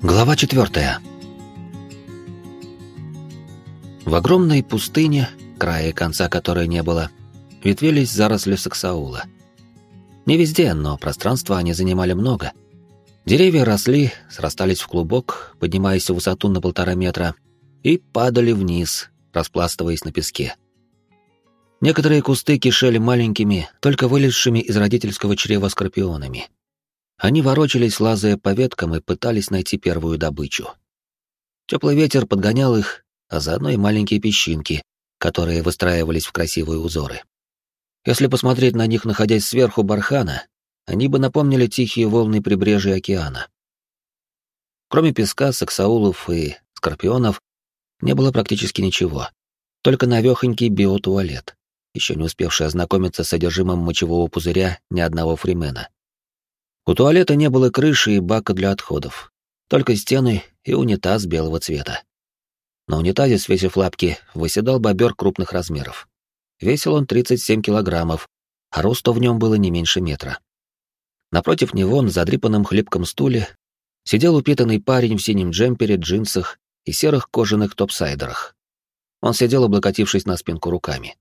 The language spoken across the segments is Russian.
Глава четвертая. В огромной пустыне, края конца которой не было, ветвились заросли саксаула. Не везде, но пространства они занимали много. Деревья росли, срастались в клубок, поднимаясь в высоту на полтора метра, и падали вниз, распластываясь на песке. Некоторые кусты кишели маленькими, только вылезшими из родительского чрева скорпионами. Они ворочались, лазая по веткам, и пытались найти первую добычу. Теплый ветер подгонял их, а заодно и маленькие песчинки, которые выстраивались в красивые узоры. Если посмотреть на них, находясь сверху бархана, они бы напомнили тихие волны прибрежья океана. Кроме песка, саксаулов и скорпионов, не было практически ничего. Только навехонький биотуалет, еще не успевший ознакомиться с содержимым мочевого пузыря ни одного фримена. У туалета не было крыши и бака для отходов, только стены и унитаз белого цвета. На унитазе, свесив лапки, выседал бобер крупных размеров. Весил он 37 килограммов, а роста в нем было не меньше метра. Напротив него, на задрипанном хлипком стуле, сидел упитанный парень в синем джемпере, джинсах и серых кожаных топсайдерах. Он сидел, облокотившись на спинку руками.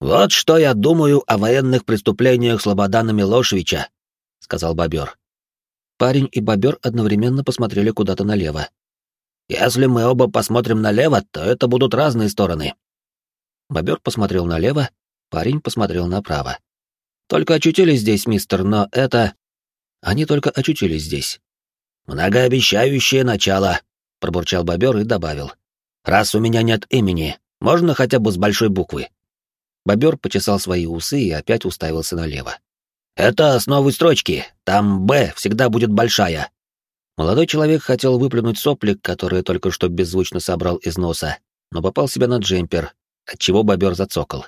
«Вот что я думаю о военных преступлениях Слободана Милошевича», — сказал бобер. Парень и бобер одновременно посмотрели куда-то налево. «Если мы оба посмотрим налево, то это будут разные стороны». Бобер посмотрел налево, парень посмотрел направо. «Только очутились здесь, мистер, но это...» Они только очутились здесь. «Многообещающее начало», — пробурчал бобер и добавил. «Раз у меня нет имени, можно хотя бы с большой буквы?» Бобер почесал свои усы и опять уставился налево. «Это с новой строчки. Там «Б» всегда будет большая». Молодой человек хотел выплюнуть соплик, который только что беззвучно собрал из носа, но попал себе на джемпер, отчего бобер зацокал.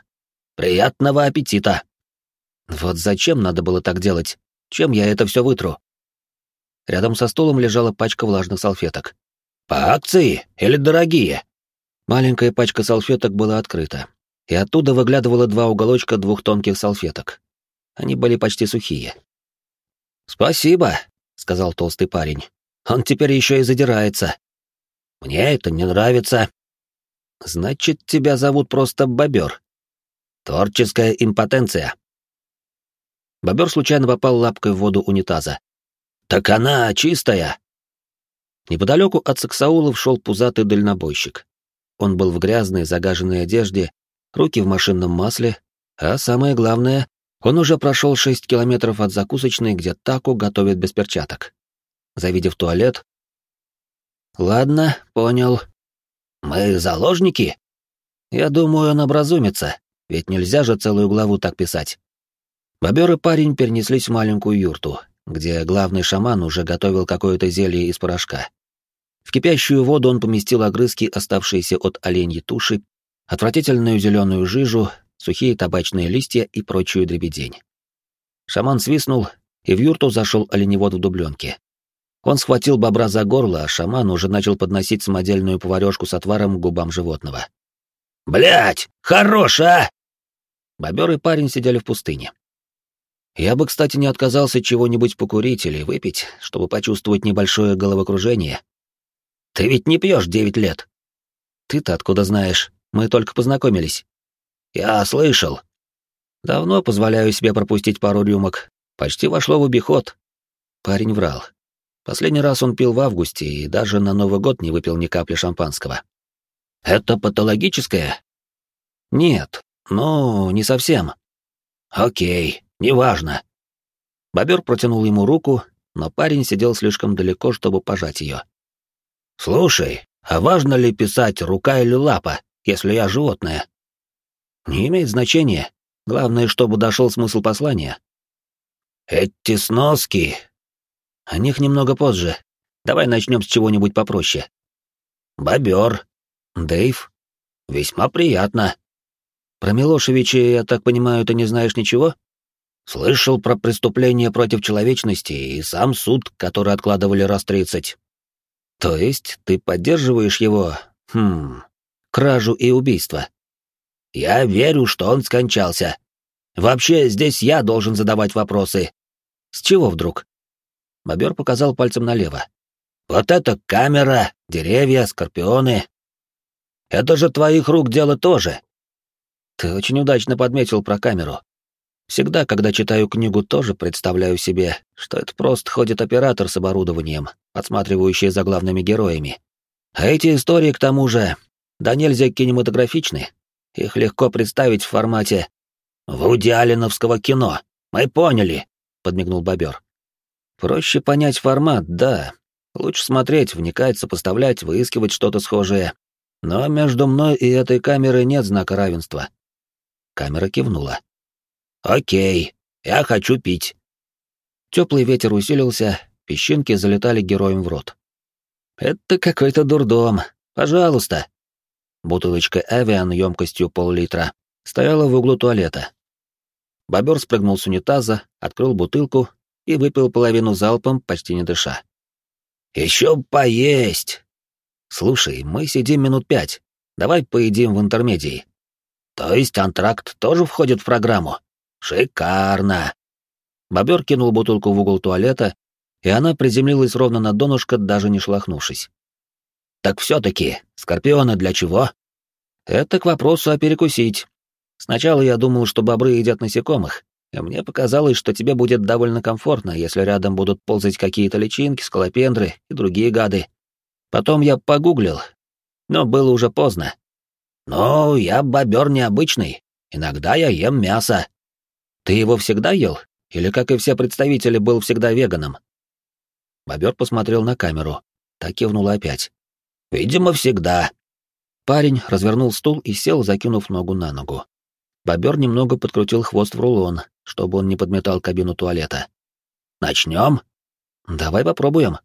«Приятного аппетита!» Вот зачем надо было так делать? Чем я это все вытру? Рядом со столом лежала пачка влажных салфеток. «По акции или дорогие?» Маленькая пачка салфеток была открыта, и оттуда выглядывало два уголочка двух тонких салфеток. Они были почти сухие. «Спасибо», — сказал толстый парень. «Он теперь еще и задирается». «Мне это не нравится». «Значит, тебя зовут просто Бобер». «Творческая импотенция». Бобер случайно попал лапкой в воду унитаза. «Так она чистая!» Неподалеку от Саксаулов шел пузатый дальнобойщик. Он был в грязной, загаженной одежде, руки в машинном масле, а самое главное, он уже прошел шесть километров от закусочной, где таку готовят без перчаток. Завидев туалет... «Ладно, понял. Мы заложники?» «Я думаю, он образумится, ведь нельзя же целую главу так писать». Бобер и парень перенеслись в маленькую юрту, где главный шаман уже готовил какое-то зелье из порошка. В кипящую воду он поместил огрызки, оставшиеся от оленьей туши, отвратительную зеленую жижу, сухие табачные листья и прочую дребедень. Шаман свистнул, и в юрту зашел оленевод в дубленке. Он схватил бобра за горло, а шаман уже начал подносить самодельную поварешку с отваром к губам животного. Блять, хорош, а!» Бобер и парень сидели в пустыне. Я бы, кстати, не отказался чего-нибудь покурить или выпить, чтобы почувствовать небольшое головокружение. Ты ведь не пьешь девять лет. Ты-то откуда знаешь? Мы только познакомились. «Я слышал. Давно позволяю себе пропустить пару рюмок. Почти вошло в обиход». Парень врал. Последний раз он пил в августе и даже на Новый год не выпил ни капли шампанского. «Это патологическое?» «Нет, ну, не совсем». «Окей, неважно». Бобер протянул ему руку, но парень сидел слишком далеко, чтобы пожать ее. «Слушай, а важно ли писать рука или лапа, если я животное?» Не имеет значения. Главное, чтобы дошел смысл послания. Эти сноски. О них немного позже. Давай начнем с чего-нибудь попроще. Бобер. Дэйв. Весьма приятно. Про Милошевича, я так понимаю, ты не знаешь ничего? Слышал про преступление против человечности и сам суд, который откладывали раз тридцать. То есть ты поддерживаешь его, хм, кражу и убийство? Я верю, что он скончался. Вообще, здесь я должен задавать вопросы. С чего вдруг? Бобер показал пальцем налево. Вот это камера, деревья, скорпионы. Это же твоих рук дело тоже. Ты очень удачно подметил про камеру. Всегда, когда читаю книгу, тоже представляю себе, что это просто ходит оператор с оборудованием, подсматривающий за главными героями. А эти истории, к тому же, да нельзя кинематографичны. Их легко представить в формате «Вуди Алленовского кино. Мы поняли», — подмигнул Бобер. «Проще понять формат, да. Лучше смотреть, вникать, сопоставлять, выискивать что-то схожее. Но между мной и этой камерой нет знака равенства». Камера кивнула. «Окей, я хочу пить». Теплый ветер усилился, песчинки залетали героям в рот. «Это какой-то дурдом. Пожалуйста». Бутылочка «Эвиан» емкостью пол-литра стояла в углу туалета. Бобер спрыгнул с унитаза, открыл бутылку и выпил половину залпом, почти не дыша. «Еще поесть!» «Слушай, мы сидим минут пять. Давай поедим в интермедии». «То есть антракт тоже входит в программу?» Шикарно. Бобер кинул бутылку в угол туалета, и она приземлилась ровно на донышко, даже не шлахнувшись. Так все-таки, скорпионы для чего? Это к вопросу о перекусить. Сначала я думал, что бобры едят насекомых, и мне показалось, что тебе будет довольно комфортно, если рядом будут ползать какие-то личинки, скалопендры и другие гады. Потом я погуглил, но было уже поздно. «Ну, я бобер необычный. Иногда я ем мясо», ты его всегда ел? Или, как и все представители, был всегда веганом?» Бобер посмотрел на камеру. Так кивнула опять. «Видимо, всегда». Парень развернул стул и сел, закинув ногу на ногу. Бобер немного подкрутил хвост в рулон, чтобы он не подметал кабину туалета. «Начнем?» «Давай попробуем».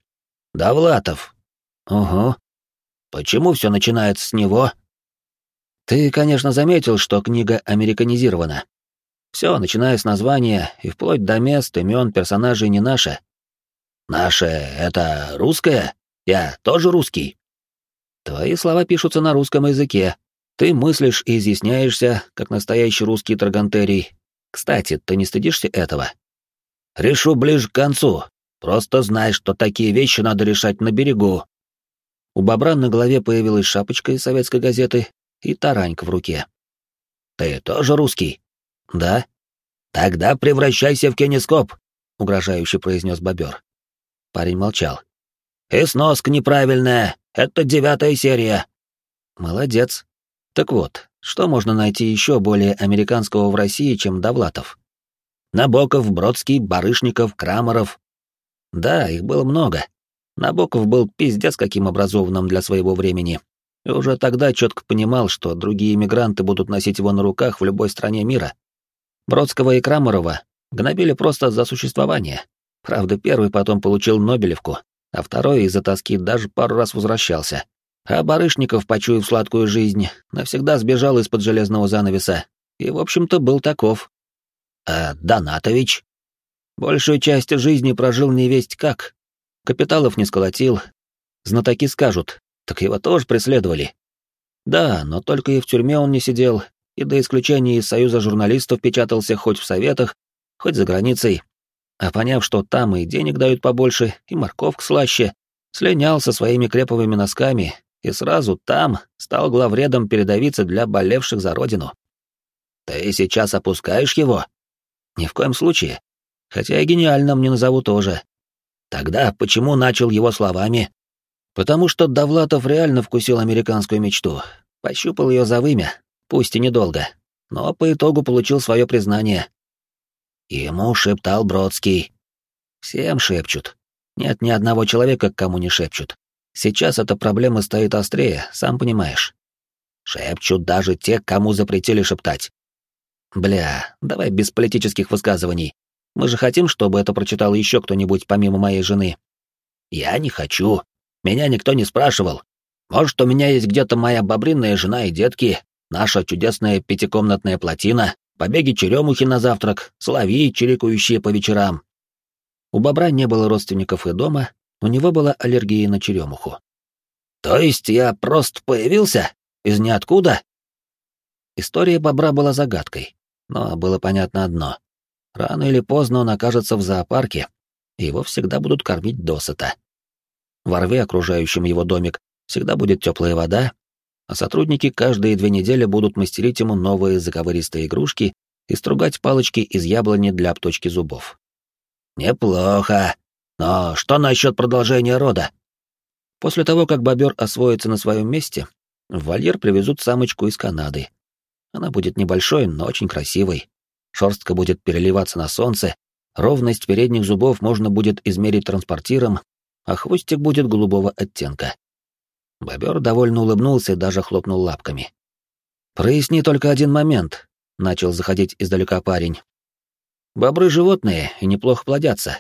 «Довлатов». «Угу». «Почему все начинается с него?» «Ты, конечно, заметил, что книга американизирована. Все, начиная с названия и вплоть до мест, имен, персонажей не наше. Наше — это русское? Я тоже русский? Твои слова пишутся на русском языке. Ты мыслишь и изъясняешься, как настоящий русский трагантерий. Кстати, ты не стыдишься этого? Решу ближе к концу. Просто знай, что такие вещи надо решать на берегу. У бобра на голове появилась шапочка из советской газеты и таранька в руке. Ты тоже русский? «Да?» «Тогда превращайся в кинескоп», — угрожающе произнес бобер. Парень молчал. «И сноска неправильная. Это девятая серия». «Молодец. Так вот, что можно найти еще более американского в России, чем Довлатов?» Набоков, Бродский, Барышников, Крамаров. Да, их было много. Набоков был пиздец каким образованным для своего времени. И уже тогда четко понимал, что другие иммигранты будут носить его на руках в любой стране мира. Бродского и Крамарова гнобили просто за существование. Правда, первый потом получил Нобелевку, а второй из-за тоски даже пару раз возвращался. А Барышников, почуяв сладкую жизнь, навсегда сбежал из-под железного занавеса и, в общем-то, был таков. А Донатович? Большую часть жизни прожил невесть как. Капиталов не сколотил. Знатоки скажут, так его тоже преследовали. Да, но только и в тюрьме он не сидел, и до исключения из Союза журналистов печатался хоть в Советах, хоть за границей. А поняв, что там и денег дают побольше, и морковка слаще, слинял со своими креповыми носками и сразу там стал главредом передовицы для болевших за родину. Ты сейчас опускаешь его? Ни в коем случае. Хотя и гениальным не назову тоже. Тогда почему начал его словами? Потому что Довлатов реально вкусил американскую мечту, пощупал ее за вымя, пусть и недолго, но по итогу получил свое признание. Ему шептал Бродский. Всем шепчут. Нет ни одного человека, кому не шепчут. Сейчас эта проблема стоит острее, сам понимаешь. Шепчут даже те, кому запретили шептать. Бля, давай без политических высказываний. Мы же хотим, чтобы это прочитал еще кто-нибудь помимо моей жены. Я не хочу. Меня никто не спрашивал. Может, у меня есть где-то моя бобринная жена и детки, наша чудесная пятикомнатная плотина, побеги черемухи на завтрак, соловьи, чирикающие по вечерам. У бобра не было родственников и дома, у него была аллергия на черемуху. То есть я просто появился? Из ниоткуда? История бобра была загадкой, но было понятно одно. Рано или поздно он окажется в зоопарке, и его всегда будут кормить досыта. во рве, окружающем его домик, всегда будет теплая вода, а сотрудники каждые две недели будут мастерить ему новые заковыристые игрушки и стругать палочки из яблони для обточки зубов. Неплохо. Но что насчет продолжения рода? После того, как бобер освоится на своем месте, в вольер привезут самочку из Канады. Она будет небольшой, но очень красивой. Шерстка будет переливаться на солнце, ровность передних зубов можно будет измерить транспортиром, а хвостик будет голубого оттенка. Бобер довольно улыбнулся и даже хлопнул лапками. «Проясни только один момент», — начал заходить издалека парень. «Бобры — животные и неплохо плодятся.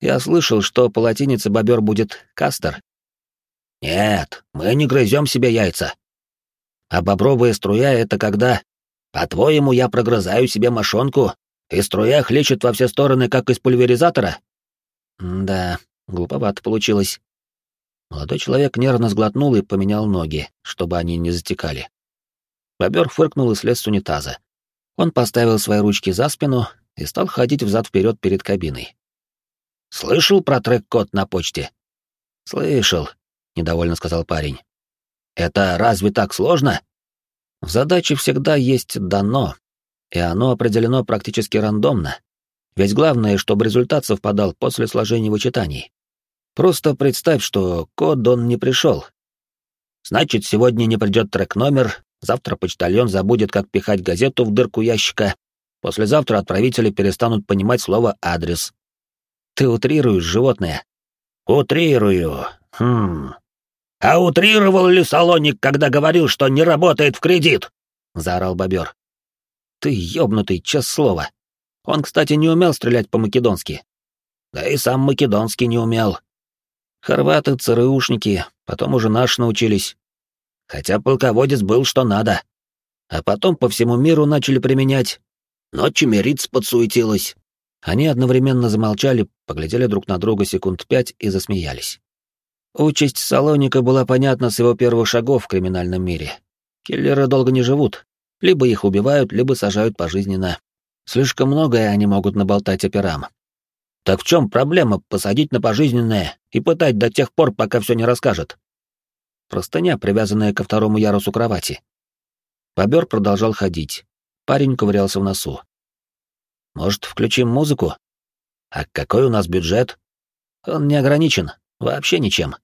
Я слышал, что по латинице бобер будет кастер». «Нет, мы не грызем себе яйца». «А бобровая струя — это когда...» «По-твоему, я прогрызаю себе мошонку, и струя хлещет во все стороны, как из пульверизатора?» «Да, глуповато получилось. Молодой человек нервно сглотнул и поменял ноги, чтобы они не затекали. Бобер фыркнул и слез с унитаза. Он поставил свои ручки за спину и стал ходить взад-вперед перед кабиной. «Слышал про трек-код на почте?» «Слышал», — недовольно сказал парень. «Это разве так сложно?» «В задаче всегда есть «дано», и оно определено практически рандомно. Ведь главное, чтобы результат совпадал после сложения вычитаний. Просто представь, что код он не пришел. Значит, сегодня не придет трек-номер, завтра почтальон забудет, как пихать газету в дырку ящика, послезавтра отправители перестанут понимать слово «адрес». Ты утрируешь, животное. Утрирую. Хм. А утрировал ли Салоник, когда говорил, что не работает в кредит? Заорал бобер. Ты ёбнутый, честное слово. Он, кстати, не умел стрелять по-македонски. Да и сам македонский не умел. Хорваты, ЦРУшники, потом уже наши научились. Хотя полководец был что надо. А потом по всему миру начали применять. Но чемериц подсуетилась. Они одновременно замолчали, поглядели друг на друга секунд пять и засмеялись. Участь Салоника была понятна с его первых шагов в криминальном мире. Киллеры долго не живут. Либо их убивают, либо сажают пожизненно. Слишком многое они могут наболтать операм. Так в чем проблема посадить на пожизненное и пытать до тех пор, пока все не расскажет? Простыня, привязанная ко второму ярусу кровати. Бобер продолжал ходить. Парень ковырялся в носу. Может, включим музыку? А какой у нас бюджет? Он не ограничен, вообще ничем.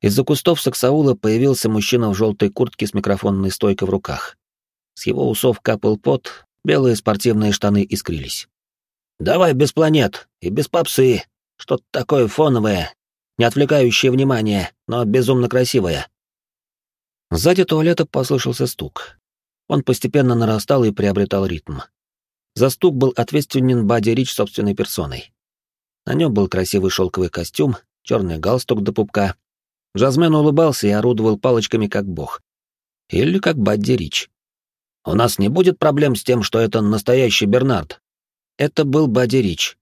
Из-за кустов Саксаула появился мужчина в желтой куртке с микрофонной стойкой в руках. С его усов капал пот, белые спортивные штаны искрились. Давай без планет и без попсы. Что-то такое фоновое, не отвлекающее внимание, но безумно красивое. Сзади туалета послышался стук. Он постепенно нарастал и приобретал ритм. За стук был ответственен Бадди Рич собственной персоной. На нем был красивый шелковый костюм, черный галстук до пупка. Джазмен улыбался и орудовал палочками как бог. Или как Бадди Рич. «У нас не будет проблем с тем, что это настоящий Бернард», это был Бадди Рич.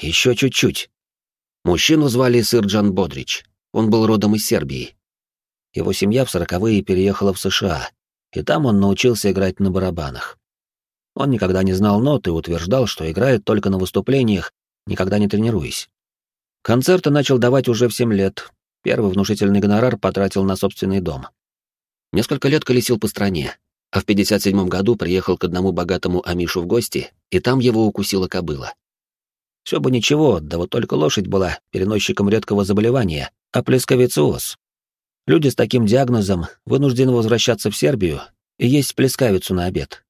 Еще чуть-чуть. Мужчину звали Сырджан Бодрич. Он был родом из Сербии. Его семья в сороковые переехала в США, и там он научился играть на барабанах. Он никогда не знал нот и утверждал, что играет только на выступлениях, никогда не тренируясь. Концерты начал давать уже в семь лет. Первый внушительный гонорар потратил на собственный дом. Несколько лет колесил по стране, а в 57 году приехал к одному богатому Амишу в гости, и там его укусила кобыла. Все бы ничего, да вот только лошадь была переносчиком редкого заболевания, аплесковициоз. Люди с таким диагнозом вынуждены возвращаться в Сербию и есть плескавицу на обед.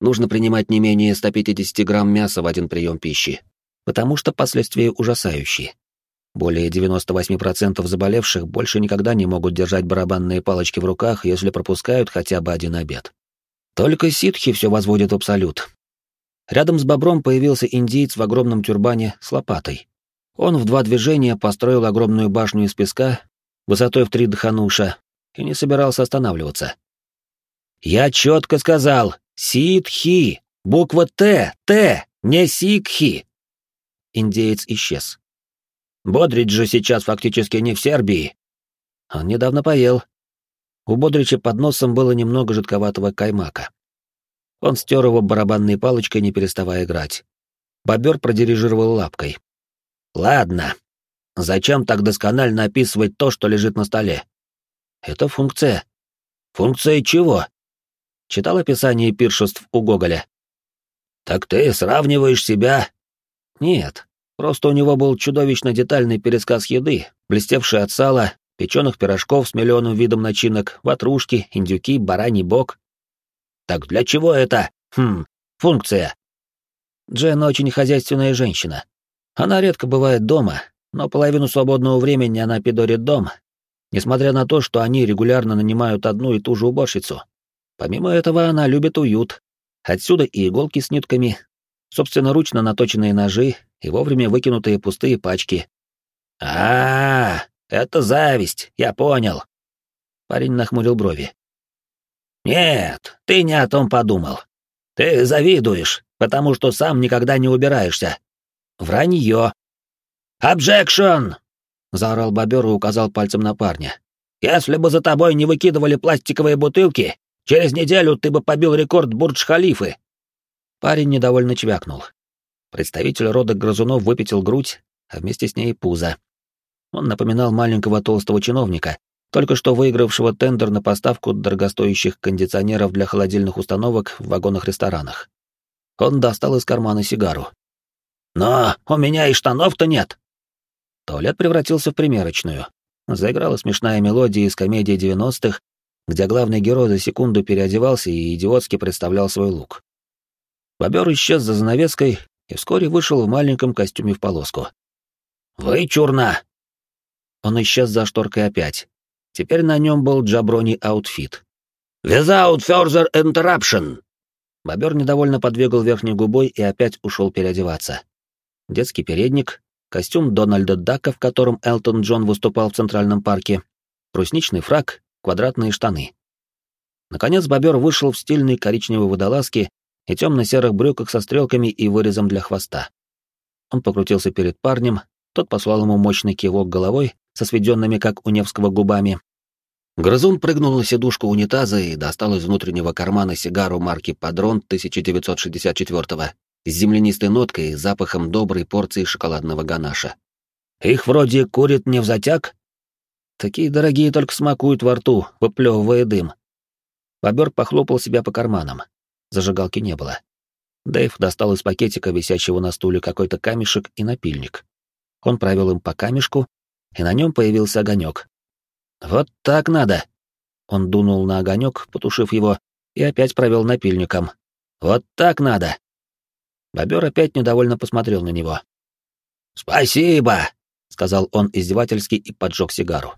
Нужно принимать не менее 150 грамм мяса в один прием пищи, потому что последствия ужасающие. Более 98% заболевших больше никогда не могут держать барабанные палочки в руках, если пропускают хотя бы один обед. Только ситхи все возводят в абсолют. Рядом с бобром появился индиец в огромном тюрбане с лопатой. Он в два движения построил огромную башню из песка, высотой в три дхануша, и не собирался останавливаться. «Я четко сказал, ситхи, буква Т, Т, не сикхи!» Индеец исчез. Бодрич же сейчас фактически не в Сербии. Он недавно поел, у Бодрича под носом было немного жидковатого каймака. Он стер его барабанной палочкой, не переставая играть. Бобер продирижировал лапкой. «Ладно. Зачем так досконально описывать то, что лежит на столе? Это функция. Функция чего? Читал описание пиршеств у Гоголя. Так ты сравниваешь себя? Нет, просто у него был чудовищно детальный пересказ еды, блестевший от сала, печеных пирожков с миллионом видом начинок, ватрушки, индюки, бараний бок. Так для чего это? Хм, функция. Джен очень хозяйственная женщина. Она редко бывает дома, но половину свободного времени она пидорит дом, несмотря на то, что они регулярно нанимают одну и ту же уборщицу. Помимо этого, она любит уют. Отсюда и иголки с нитками, собственноручно наточенные ножи и вовремя выкинутые пустые пачки. а, -а, -а это зависть, я понял. Парень нахмурил брови. Нет, ты не о том подумал. Ты завидуешь, потому что сам никогда не убираешься. Вранье. «Обжекшн!» — заорал бобер и указал пальцем на парня. «Если бы за тобой не выкидывали пластиковые бутылки, через неделю ты бы побил рекорд Бурдж-Халифы!» Парень недовольно чвякнул. Представитель рода грызунов выпятил грудь, а вместе с ней пузо. Он напоминал маленького толстого чиновника, только что выигравшего тендер на поставку дорогостоящих кондиционеров для холодильных установок в вагонах-ресторанах. Он достал из кармана сигару. «Но у меня и штанов-то нет!» Туалет превратился в примерочную. Заиграла смешная мелодия из комедии 90-х, где главный герой за секунду переодевался и идиотски представлял свой лук. Бобер исчез за занавеской и вскоре вышел в маленьком костюме в полоску. «Вычурно!» Он исчез за шторкой опять. Теперь на нем был jabroni outfit. «Without further interruption!» Бобер недовольно подвигал верхней губой и опять ушел переодеваться. Детский передник, костюм Дональда Дака, в котором Элтон Джон выступал в Центральном парке, брусничный фраг, квадратные штаны. Наконец бобер вышел в стильной коричневой водолазке и темно-серых брюках со стрелками и вырезом для хвоста. Он покрутился перед парнем, тот послал ему мощный кивок головой со сведенными, как у Невского, губами. Грызун прыгнул на сидушку унитаза и достал из внутреннего кармана сигару марки «Падрон» 1964-го с землянистой ноткой и запахом доброй порции шоколадного ганаша. «Их вроде курит не в затяг?» «Такие дорогие только смакуют во рту, выплевывая дым». Бобер похлопал себя по карманам. Зажигалки не было. Дэйв достал из пакетика, висящего на стуле, какой-то камешек и напильник. Он провел им по камешку, и на нем появился огонек. «Вот так надо!» Он дунул на огонек, потушив его, и опять провел напильником. «Вот так надо!» Бобер опять недовольно посмотрел на него. «Спасибо!» — сказал он издевательски и поджег сигару.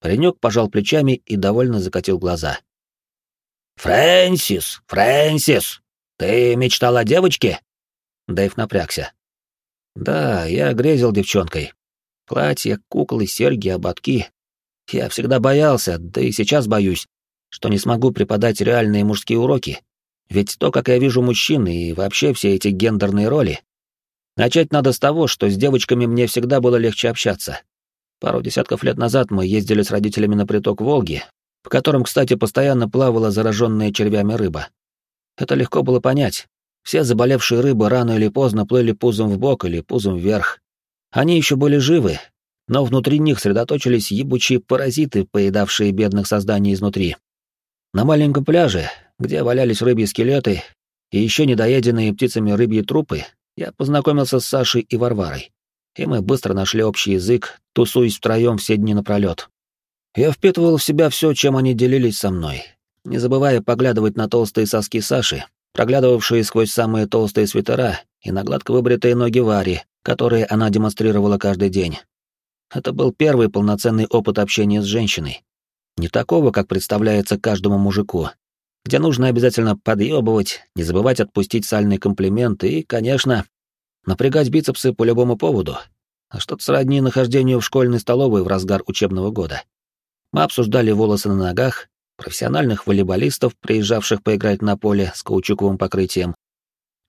Паренек пожал плечами и довольно закатил глаза. «Фрэнсис, Фрэнсис, ты мечтал о девочке?» Дэйв напрягся. «Да, я грезил девчонкой. Платье, куклы, серьги, ободки. Я всегда боялся, да и сейчас боюсь, что не смогу преподать реальные мужские уроки, ведь то, как я вижу мужчин и вообще все эти гендерные роли. Начать надо с того, что с девочками мне всегда было легче общаться. Пару десятков лет назад мы ездили с родителями на приток Волги, в котором, кстати, постоянно плавала зараженная червями рыба. Это легко было понять. Все заболевшие рыбы рано или поздно плыли пузом в бок или пузом вверх. Они еще были живы, но внутри них сосредоточились ебучие паразиты, поедавшие бедных созданий изнутри. На маленьком пляже, где валялись рыбьи скелеты и еще недоеденные птицами рыбьи трупы, я познакомился с Сашей и Варварой. И мы быстро нашли общий язык, тусуясь втроем все дни напролет. Я впитывал в себя все, чем они делились со мной, не забывая поглядывать на толстые соски Саши, проглядывавшие сквозь самые толстые свитера, и на гладко выбритые ноги Вари, которые она демонстрировала каждый день. Это был первый полноценный опыт общения с женщиной. Не такого, как представляется каждому мужику, где нужно обязательно подъебывать, не забывать отпустить сальный комплимент и, конечно, напрягать бицепсы по любому поводу, а что-то сродни нахождению в школьной столовой в разгар учебного года. Мы обсуждали волосы на ногах, профессиональных волейболистов, приезжавших поиграть на поле с каучуковым покрытием,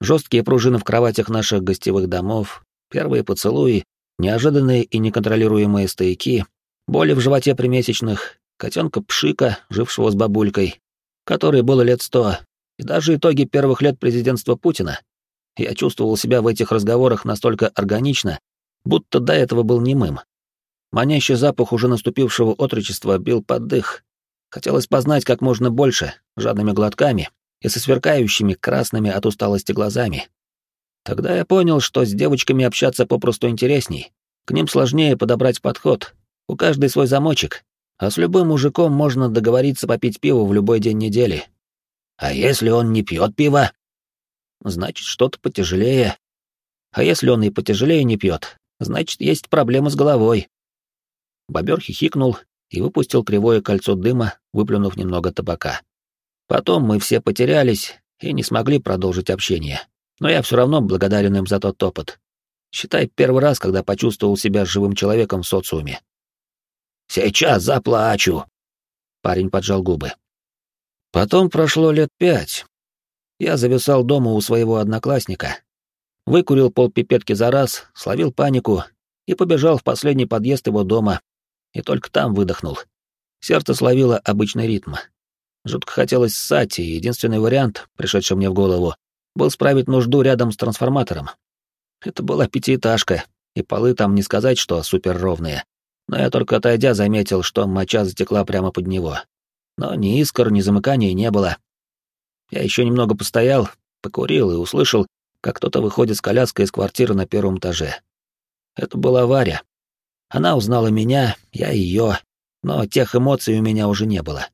жесткие пружины в кроватях наших гостевых домов, первые поцелуи, неожиданные и неконтролируемые стояки, боли в животе при месячных, котенка Пшика, жившего с бабулькой, которой было лет сто, и даже итоги первых лет президентства Путина. Я чувствовал себя в этих разговорах настолько органично, будто до этого был немым. Манящий запах уже наступившего отрочества бил под дых. Хотелось познать как можно больше, жадными глотками и со сверкающими красными от усталости глазами. Тогда я понял, что с девочками общаться попросту интересней. К ним сложнее подобрать подход. У каждой свой замочек. А с любым мужиком можно договориться попить пиво в любой день недели. А если он не пьет пиво? Значит, что-то потяжелее. А если он и потяжелее не пьет, значит, есть проблемы с головой. Бобер хихикнул и выпустил кривое кольцо дыма, выплюнув немного табака. Потом мы все потерялись и не смогли продолжить общение. Но я все равно благодарен им за тот опыт. Считай, первый раз, когда почувствовал себя живым человеком в социуме. «Сейчас заплачу!» Парень поджал губы. Потом прошло лет пять. Я зависал дома у своего одноклассника. Выкурил полпипетки за раз, словил панику и побежал в последний подъезд его дома, и только там выдохнул. Сердце словило обычный ритм. Жутко хотелось ссать, и единственный вариант, пришедший мне в голову, был справить нужду рядом с трансформатором. Это была пятиэтажка, и полы там не сказать, что супер ровные. Но я только отойдя заметил, что моча затекла прямо под него. Но ни искр, ни замыкания не было. Я еще немного постоял, покурил и услышал, как кто-то выходит с коляской из квартиры на первом этаже. Это была Варя. Она узнала меня, я ее, но тех эмоций у меня уже не было.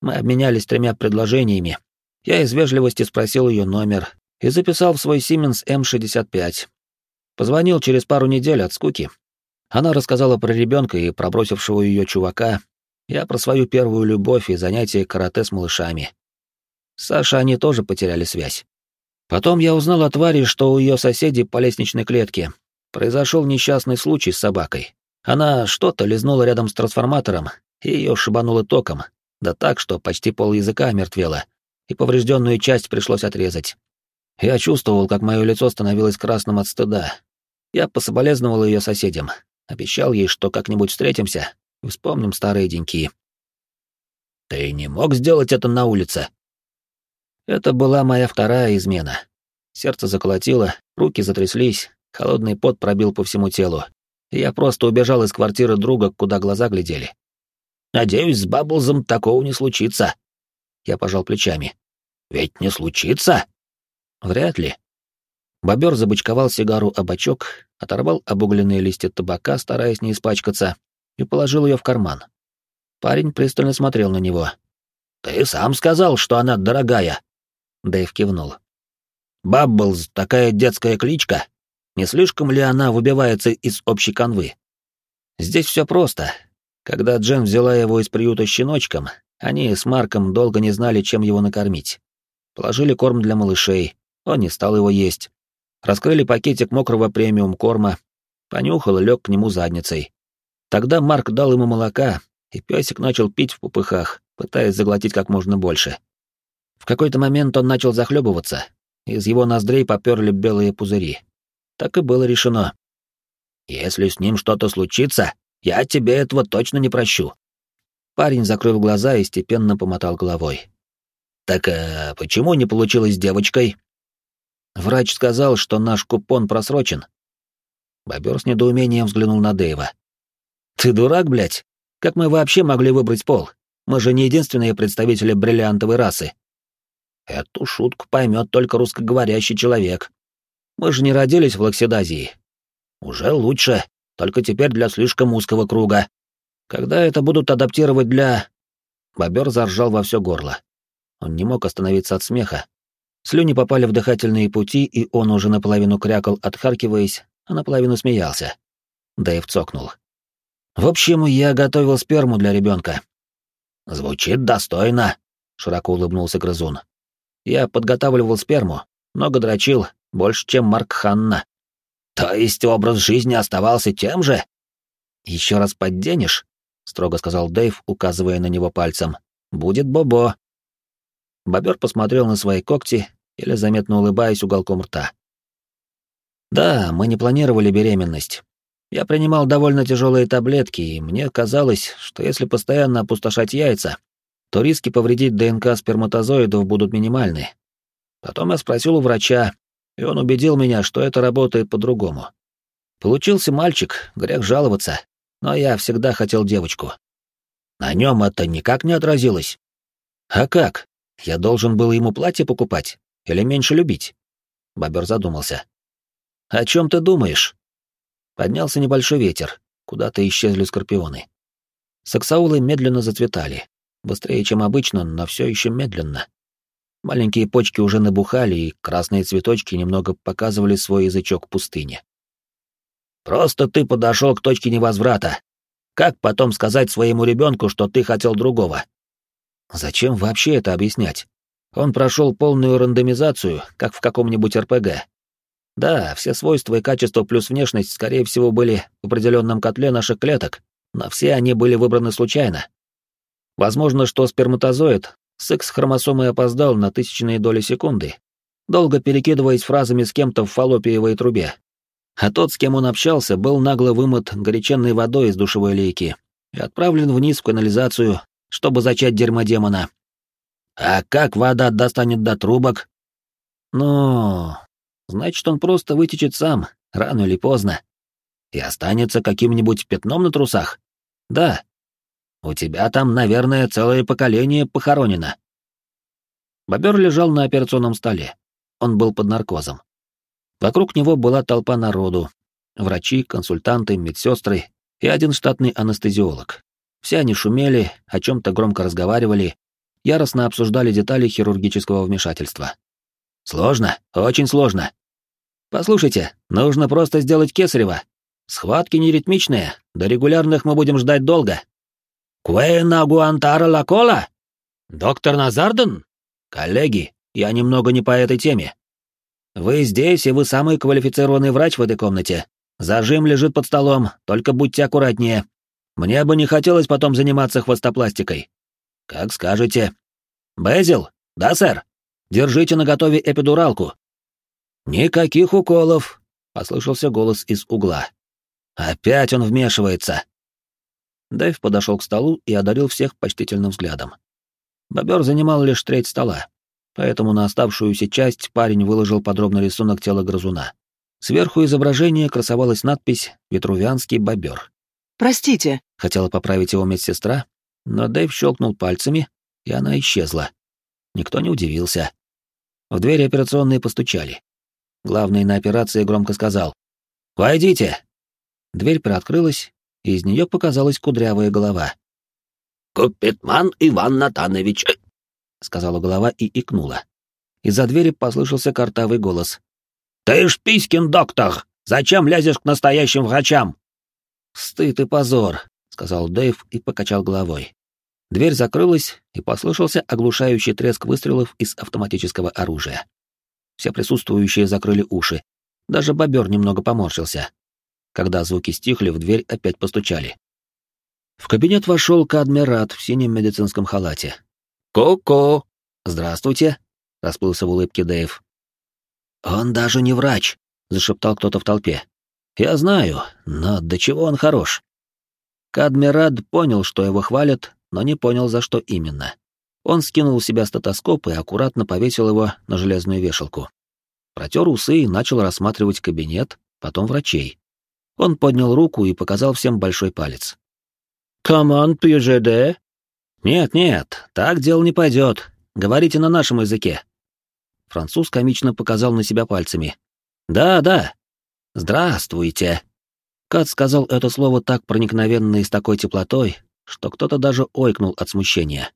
Мы обменялись тремя предложениями. Я из вежливости спросил ее номер и записал в свой Siemens M65. Позвонил через пару недель от скуки. Она рассказала про ребенка и про бросившего ее чувака, я про свою первую любовь и занятия карате с малышами. Саша они тоже потеряли связь. Потом я узнал от Вари, что у ее соседей по лестничной клетке произошел несчастный случай с собакой. Она что-то лизнула рядом с трансформатором, и ее шибануло током, да так, что почти пол языка омертвело, и поврежденную часть пришлось отрезать. Я чувствовал, как мое лицо становилось красным от стыда. Я пособолезновал ее соседям, обещал ей, что как-нибудь встретимся, и вспомним старые деньки. «Ты не мог сделать это на улице?» Это была моя вторая измена. Сердце заколотило, руки затряслись, холодный пот пробил по всему телу, я просто убежал из квартиры друга, куда глаза глядели. Надеюсь, с Бабблзом такого не случится. Я пожал плечами. Ведь не случится? Вряд ли. Бобер забычковал сигару о бачок, оторвал обугленные листья табака, стараясь не испачкаться, и положил ее в карман. Парень пристально смотрел на него. «Ты сам сказал, что она дорогая!» Дэйв кивнул. «Бабблз — такая детская кличка. Не слишком ли она выбивается из общей канвы? Здесь все просто. Когда Джен взяла его из приюта щеночком, они с Марком долго не знали, чем его накормить. Положили корм для малышей, он не стал его есть. Раскрыли пакетик мокрого премиум корма, понюхал и лег к нему задницей. Тогда Марк дал ему молока, и песик начал пить в пупыхах, пытаясь заглотить как можно больше. В какой-то момент он начал захлебываться, из его ноздрей поперли белые пузыри. Так и было решено. «Если с ним что-то случится, я тебе этого точно не прощу». Парень закрыл глаза и степенно помотал головой. «Так э, почему не получилось с девочкой?» Врач сказал, что наш купон просрочен. Бобер с недоумением взглянул на Дэйва. «Ты дурак, блядь? Как мы вообще могли выбрать пол? Мы же не единственные представители бриллиантовой расы». «Эту шутку поймет только русскоговорящий человек», мы же не родились в Лаксидазии. Уже лучше, только теперь для слишком узкого круга. Когда это будут адаптировать для... Бобер заржал во все горло. Он не мог остановиться от смеха. Слюни попали в дыхательные пути, и он уже наполовину крякал, отхаркиваясь, а наполовину смеялся. Дэйв цокнул. «В общем, я готовил сперму для ребенка. «Звучит достойно», — широко улыбнулся грызун. «Я подготавливал сперму, много дрочил, больше, чем Марк Ханна. То есть образ жизни оставался тем же? Еще раз подденешь, строго сказал Дэйв, указывая на него пальцем. Будет бобо. Бобер посмотрел на свои когти, или заметно улыбаясь уголком рта. Да, мы не планировали беременность. Я принимал довольно тяжелые таблетки, и мне казалось, что если постоянно опустошать яйца, то риски повредить ДНК сперматозоидов будут минимальны. Потом я спросил у врача, и он убедил меня, что это работает по-другому. Получился мальчик, грех жаловаться, но я всегда хотел девочку. На нем это никак не отразилось. А как? Я должен был ему платье покупать или меньше любить? Бобер задумался. О чем ты думаешь? Поднялся небольшой ветер, куда-то исчезли скорпионы. Саксаулы медленно зацветали, быстрее, чем обычно, но все еще медленно. Маленькие почки уже набухали, и красные цветочки немного показывали свой язычок пустыни. «Просто ты подошел к точке невозврата. Как потом сказать своему ребенку, что ты хотел другого?» Зачем вообще это объяснять? Он прошел полную рандомизацию, как в каком-нибудь РПГ. Да, все свойства и качества плюс внешность, скорее всего, были в определенном котле наших клеток, но все они были выбраны случайно. Возможно, что сперматозоид секс хромосомой опоздал на тысячные доли секунды, долго перекидываясь фразами с кем-то в фаллопиевой трубе. А тот, с кем он общался, был нагло вымыт горяченной водой из душевой лейки и отправлен вниз в канализацию, чтобы зачать дерьмодемона. А как вода достанет до трубок? Ну, значит, он просто вытечет сам, рано или поздно. И останется каким-нибудь пятном на трусах? Да. У тебя там, наверное, целое поколение похоронено. Бобер лежал на операционном столе. Он был под наркозом. Вокруг него была толпа народу. Врачи, консультанты, медсестры и один штатный анестезиолог. Все они шумели, о чем-то громко разговаривали, яростно обсуждали детали хирургического вмешательства. «Сложно, очень сложно. Послушайте, нужно просто сделать кесарево. Схватки неритмичные, до регулярных мы будем ждать долго». «Куэна Гуантара Лакола? Доктор Назарден? Коллеги, я немного не по этой теме. Вы здесь, и вы самый квалифицированный врач в этой комнате. Зажим лежит под столом, только будьте аккуратнее. Мне бы не хотелось потом заниматься хвостопластикой. Как скажете. Безил? Да, сэр. Держите наготове эпидуралку. Никаких уколов, послышался голос из угла. Опять он вмешивается. Дэйв подошел к столу и одарил всех почтительным взглядом. Бобер занимал лишь треть стола, поэтому на оставшуюся часть парень выложил подробный рисунок тела грызуна. Сверху изображения красовалась надпись «Ветрувянский бобер». «Простите», — хотела поправить его медсестра, но Дэйв щелкнул пальцами, и она исчезла. Никто не удивился. В двери операционной постучали. Главный на операции громко сказал «Войдите!». Дверь приоткрылась, и из нее показалась кудрявая голова. «Купитман Иван Натанович!» — сказала голова и икнула. Из-за двери послышался картавый голос. «Ты ж писькин доктор! Зачем лезешь к настоящим врачам?» «Стыд и позор», — сказал Дэйв и покачал головой. Дверь закрылась, и послышался оглушающий треск выстрелов из автоматического оружия. Все присутствующие закрыли уши. Даже бобер немного поморщился. Когда звуки стихли, в дверь опять постучали. В кабинет вошел Кадмират в синем медицинском халате. «Ко-ко!» «Здравствуйте!» — расплылся в улыбке Дэйв. «Он даже не врач!» — зашептал кто-то в толпе. Я знаю, но до чего он хорош. Кадмирад понял, что его хвалят, но не понял, за что именно. Он скинул с себя стетоскоп и аккуратно повесил его на железную вешалку. Протер усы и начал рассматривать кабинет, потом врачей. Он поднял руку и показал всем большой палец. «Команд ПЖД?» «Нет-нет, так дело не пойдет. Говорите на нашем языке». Француз комично показал на себя пальцами. «Да, да, «Здравствуйте!» Кат сказал это слово так проникновенно и с такой теплотой, что кто-то даже ойкнул от смущения.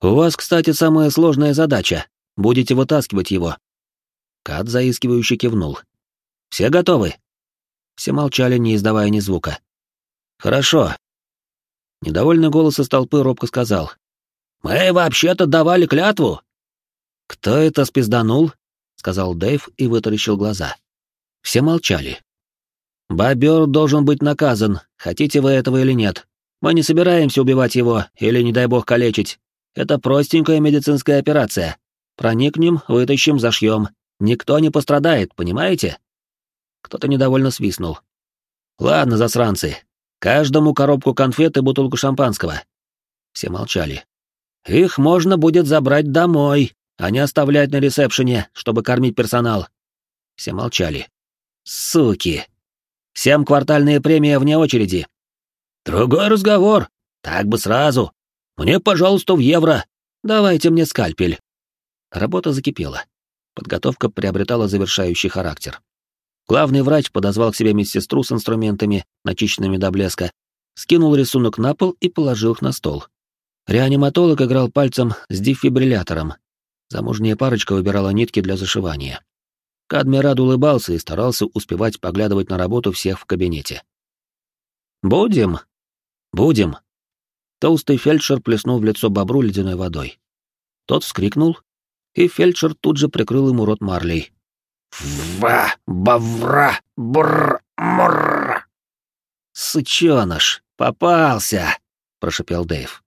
«У вас, кстати, самая сложная задача. Будете вытаскивать его». Кат заискивающе кивнул. «Все готовы?» Все молчали, не издавая ни звука. «Хорошо». Недовольный голос из толпы робко сказал. «Мы вообще-то давали клятву». «Кто это спизданул?» — сказал Дэйв и вытаращил глаза. Все молчали. «Бобер должен быть наказан, хотите вы этого или нет. Мы не собираемся убивать его или, не дай бог, калечить. Это простенькая медицинская операция. Проникнем, вытащим, зашьем. Никто не пострадает, понимаете?» Кто-то недовольно свистнул. «Ладно, засранцы. Каждому коробку конфет и бутылку шампанского». Все молчали. «Их можно будет забрать домой, а не оставлять на ресепшене, чтобы кормить персонал». Все молчали. Суки! Всем квартальная премия вне очереди. Другой разговор. Так бы сразу. Мне, пожалуйста, в евро. Давайте мне скальпель. Работа закипела. Подготовка приобретала завершающий характер. Главный врач подозвал к себе медсестру с инструментами, начищенными до блеска, скинул рисунок на пол и положил их на стол. Реаниматолог играл пальцем с дефибриллятором. Замужняя парочка выбирала нитки для зашивания. Кадмирад улыбался и старался успевать поглядывать на работу всех в кабинете. «Будем? Будем!» Толстый фельдшер плеснул в лицо бобру ледяной водой. Тот вскрикнул, и фельдшер тут же прикрыл ему рот марлей. «Ва! Бавра! Бр! Мр!» «Сычёныш! Попался!» — прошепел Дэйв.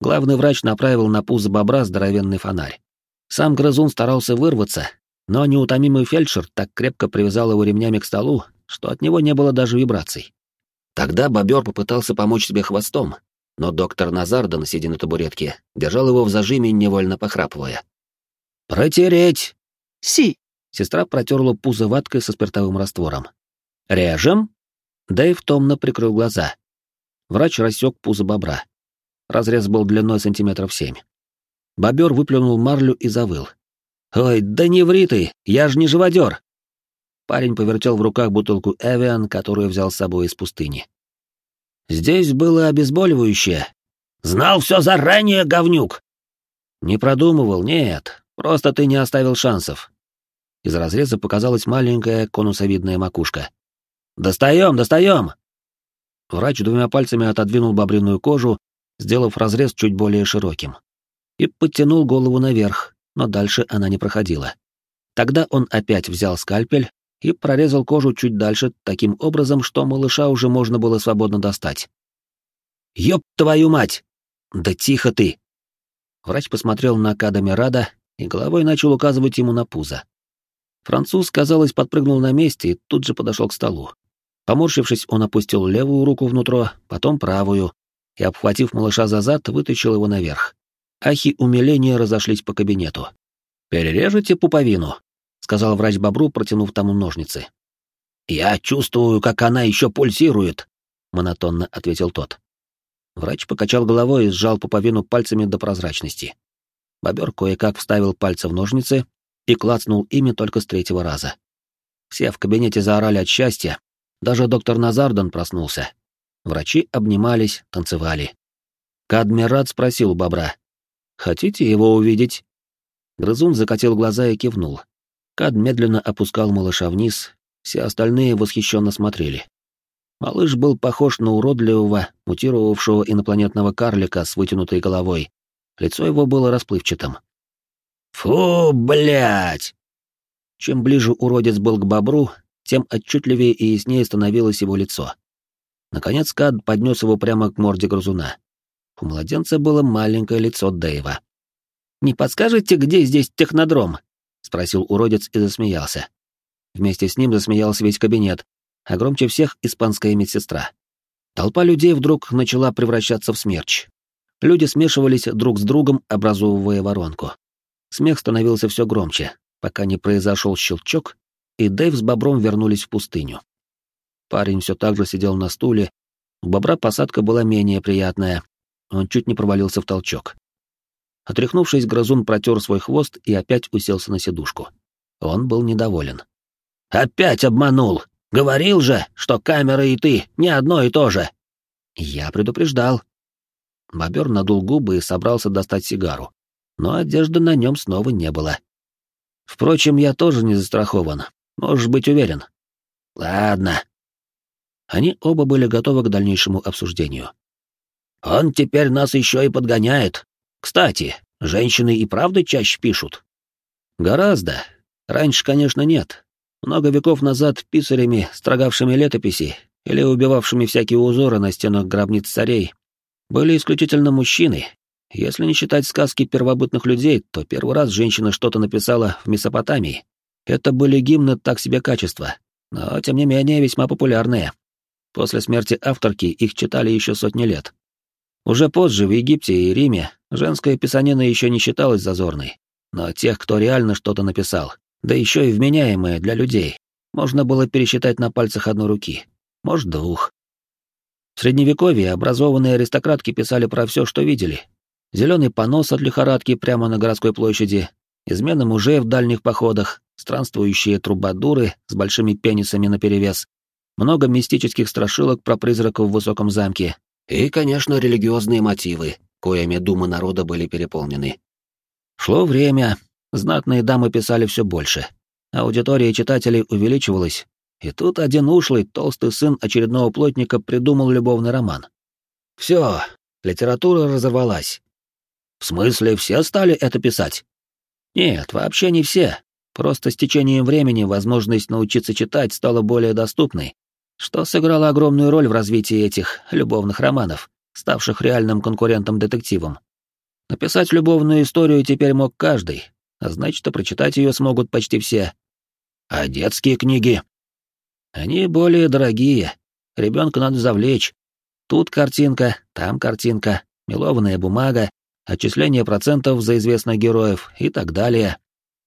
Главный врач направил на пузо бобра здоровенный фонарь. Сам грызун старался вырваться, но неутомимый фельдшер так крепко привязал его ремнями к столу, что от него не было даже вибраций. Тогда бобер попытался помочь себе хвостом, но доктор Назардан, сидя на табуретке, держал его в зажиме, невольно похрапывая. «Протереть!» «Си!» Сестра протерла пузо ваткой со спиртовым раствором. «Режем?» Дэйв томно прикрыл глаза. Врач рассек пузо бобра. Разрез был длиной сантиметров семь. Бобер выплюнул марлю и завыл. «Ой, да не ври ты, я же не живодер!» Парень повертел в руках бутылку Эвиан, которую взял с собой из пустыни. «Здесь было обезболивающее». «Знал все заранее, говнюк!» «Не продумывал, нет. Просто ты не оставил шансов. Из разреза показалась маленькая конусовидная макушка. «Достаем, достаем!» Врач двумя пальцами отодвинул бобриную кожу, сделав разрез чуть более широким. И подтянул голову наверх, но дальше она не проходила. Тогда он опять взял скальпель и прорезал кожу чуть дальше, таким образом, что малыша уже можно было свободно достать. «Ёб твою мать! Да тихо ты!» Врач посмотрел на Кадамирада и головой начал указывать ему на пузо. Француз, казалось, подпрыгнул на месте и тут же подошел к столу. Поморщившись, он опустил левую руку внутрь, потом правую, и, обхватив малыша за зад, вытащил его наверх. Ахи умиления разошлись по кабинету. «Перережете пуповину?» — сказал врач бобру, протянув тому ножницы. «Я чувствую, как она еще пульсирует», — монотонно ответил тот. Врач покачал головой и сжал пуповину пальцами до прозрачности. Бобер кое-как вставил пальцы в ножницы, и клацнул ими только с третьего раза. Все в кабинете заорали от счастья, даже доктор Назардан проснулся. Врачи обнимались, танцевали. Кадмират спросил у бобра. «Хотите его увидеть?» Грызун закатил глаза и кивнул. Кад медленно опускал малыша вниз, все остальные восхищенно смотрели. Малыш был похож на уродливого, мутировавшего инопланетного карлика с вытянутой головой. Лицо его было расплывчатым. «Фу, блядь!» Чем ближе уродец был к бобру, тем отчетливее и яснее становилось его лицо. Наконец Кад поднес его прямо к морде грызуна. У младенца было маленькое лицо Дэйва. «Не подскажете, где здесь технодром?» — спросил уродец и засмеялся. Вместе с ним засмеялся весь кабинет, а громче всех испанская медсестра. Толпа людей вдруг начала превращаться в смерч. Люди смешивались друг с другом, образовывая воронку. Смех становился все громче, пока не произошел щелчок, и Дэйв с бобром вернулись в пустыню. Парень все так же сидел на стуле, у бобра посадка была менее приятная, он чуть не провалился в толчок. Отряхнувшись, грызун протер свой хвост и опять уселся на сидушку. Он был недоволен. «Опять обманул! Говорил же, что камера и ты не одно и то же!» «Я предупреждал». Бобер надул губы и собрался достать сигару но одежды на нем снова не было. Впрочем, я тоже не застрахован, можешь быть уверен. Ладно. Они оба были готовы к дальнейшему обсуждению. Он теперь нас еще и подгоняет. Кстати, женщины и правда чаще пишут? Гораздо. Раньше, конечно, нет. Много веков назад писарями, строгавшими летописи или убивавшими всякие узоры на стенах гробниц царей, были исключительно мужчины, если не считать сказки первобытных людей, то первый раз женщина что-то написала в Месопотамии. Это были гимны так себе качества, но тем не менее весьма популярные. После смерти авторки их читали еще сотни лет. Уже позже в Египте и Риме женская писанина еще не считалась зазорной, но тех, кто реально что-то написал, да еще и вменяемое для людей, можно было пересчитать на пальцах одной руки, может, двух. В средневековье образованные аристократки писали про все, что видели. Зеленый понос от лихорадки прямо на городской площади, измены мужей в дальних походах, странствующие трубадуры с большими пенисами наперевес, много мистических страшилок про призраков в высоком замке и, конечно, религиозные мотивы, коими думы народа были переполнены. Шло время, знатные дамы писали все больше, аудитория читателей увеличивалась, и тут один ушлый, толстый сын очередного плотника придумал любовный роман. Все, литература разорвалась. В смысле, все стали это писать? Нет, вообще не все. Просто с течением времени возможность научиться читать стала более доступной, что сыграло огромную роль в развитии этих любовных романов, ставших реальным конкурентом-детективом. Написать любовную историю теперь мог каждый, а значит, и прочитать ее смогут почти все. А детские книги? Они более дорогие. Ребенка надо завлечь. Тут картинка, там картинка, мелованная бумага, отчисление процентов за известных героев и так далее.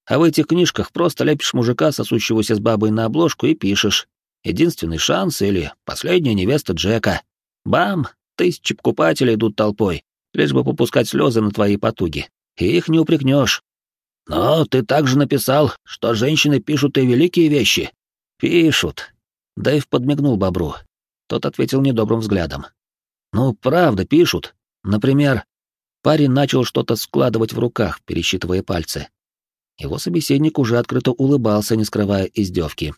А в этих книжках просто лепишь мужика, сосущегося с бабой на обложку, и пишешь. Единственный шанс или последняя невеста Джека. Бам! Тысячи покупателей идут толпой, лишь бы попускать слезы на твои потуги. И их не упрекнешь. Но ты также написал, что женщины пишут и великие вещи. Пишут. Дэйв подмигнул бобру. Тот ответил недобрым взглядом. Ну, правда, пишут. Например, парень начал что-то складывать в руках, пересчитывая пальцы. Его собеседник уже открыто улыбался, не скрывая издевки.